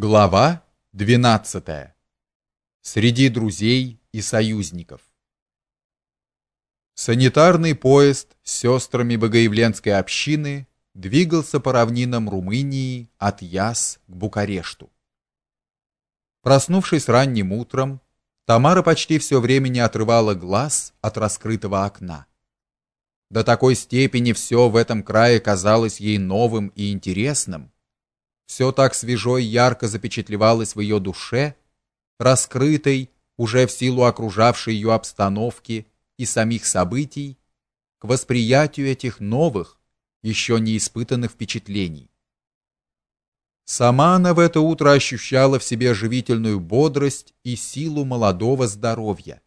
Глава 12. Среди друзей и союзников. Санитарный поезд с сестрами Богоявленской общины двигался по равнинам Румынии от Яс к Букарешту. Проснувшись ранним утром, Тамара почти все время не отрывала глаз от раскрытого окна. До такой степени все в этом крае казалось ей новым и интересным, все так свежо и ярко запечатлевалось в ее душе, раскрытой уже в силу окружавшей ее обстановки и самих событий, к восприятию этих новых, еще не испытанных впечатлений. Сама она в это утро ощущала в себе живительную бодрость и силу молодого здоровья,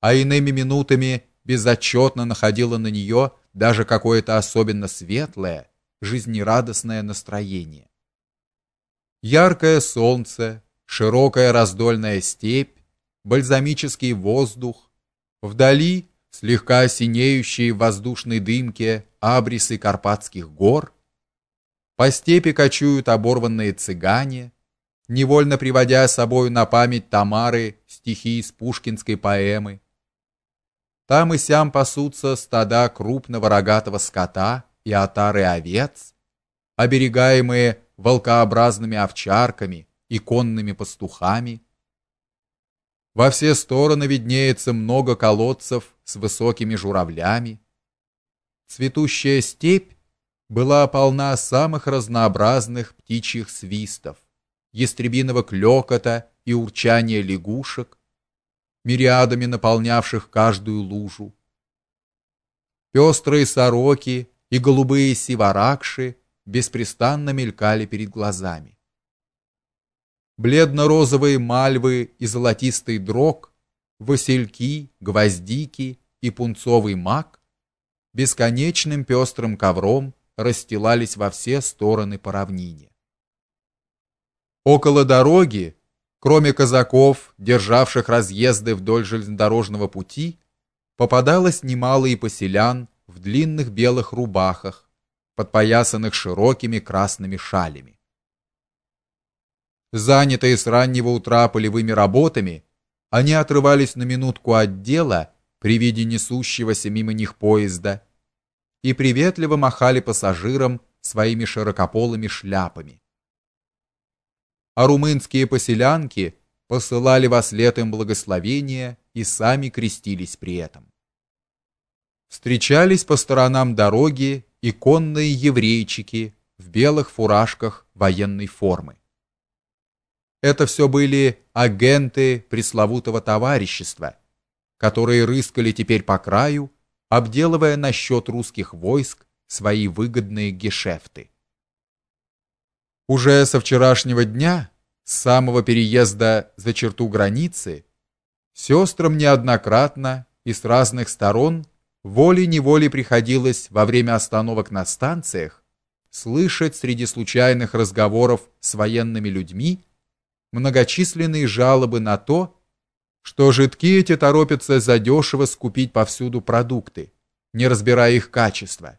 а иными минутами безотчетно находила на нее даже какое-то особенно светлое, жизнерадостное настроение. Яркое солнце, широкая раздольная степь, бальзамический воздух, вдали слегка синеющие в воздушной дымке абрисы Карпатских гор, по степи кочуют оборванные цыгане, невольно приводя с собою на память Тамары стихи из пушкинской поэмы. Там и сям пасутся стада крупного рогатого скота и отары овец, оберегаемые волкообразными овчарками и конными пастухами. Во все стороны виднеется много колодцев с высокими журавлями. Цветущая степь была полна самых разнообразных птичьих свистов, ястребиного клёкота и урчания лягушек, мириадами наполнявших каждую лужу. Пестрые сороки и голубые сиваракши беспрестанно мелькали перед глазами. Бледно-розовые мальвы и золотистый дрог, васильки, гвоздики и пунцовый мак бесконечным пестрым ковром расстилались во все стороны по равнине. Около дороги, кроме казаков, державших разъезды вдоль железнодорожного пути, попадалось немало и поселян в длинных белых рубахах, подпоясанных широкими красными шалями. Занятые с раннего утра полевыми работами, они отрывались на минутку от дела при виде несущегося мимо них поезда и приветливо махали пассажирам своими широкополыми шляпами. А румынские поселянки посылали во след им благословения и сами крестились при этом. Встречались по сторонам дороги и конные еврейчики в белых фуражках военной формы. Это все были агенты пресловутого товарищества, которые рыскали теперь по краю, обделывая насчет русских войск свои выгодные гешефты. Уже со вчерашнего дня, с самого переезда за черту границы, сестрам неоднократно и с разных сторон волей-неволей приходилось во время остановок на станциях слышать среди случайных разговоров с военными людьми многочисленные жалобы на то, что жидки эти торопятся задешево скупить повсюду продукты, не разбирая их качества,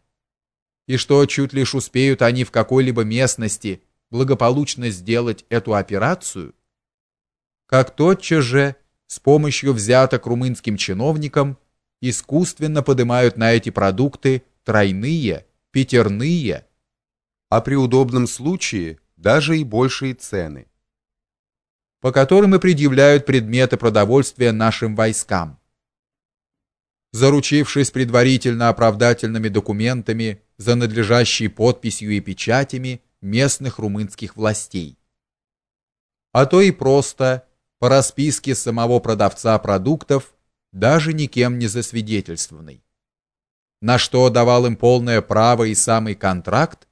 и что чуть лишь успеют они в какой-либо местности благополучно сделать эту операцию, как тотчас же с помощью взяток румынским чиновникам искусственно поднимают на эти продукты тройные, пятерные, а при удобном случае даже и большие цены, по которым и предъявляют предметы продовольствия нашим войскам. Заручившись предварительно оправдательными документами за надлежащей подписью и печатями местных румынских властей. А то и просто по расписке самого продавца продуктов даже никем не засвидетельствованный. На что давал им полное право и самый контракт,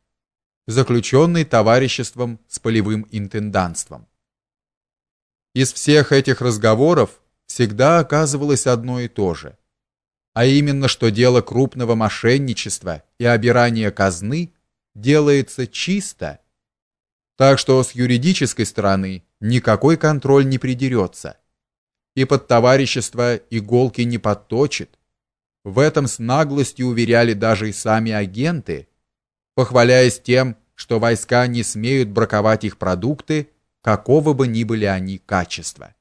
заключенный товариществом с полевым интендантством. Из всех этих разговоров всегда оказывалось одно и то же, а именно, что дело крупного мошенничества и обирания казны делается чисто, так что с юридической стороны никакой контроль не придерется и под товарищество иголки не подточит. В этом с наглостью уверяли даже и сами агенты, похваляясь тем, что войска не смеют браковать их продукты какого бы ни были они качества.